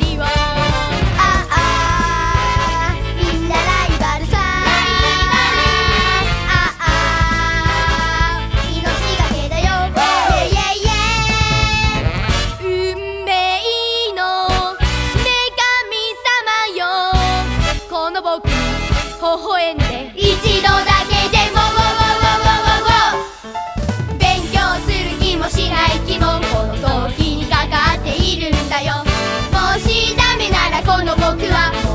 」「ああみんなライバルさ」「ああ命がけだよ」「イェイェイ。イェイ」「運命の女神様よ」「この微笑ん」の僕は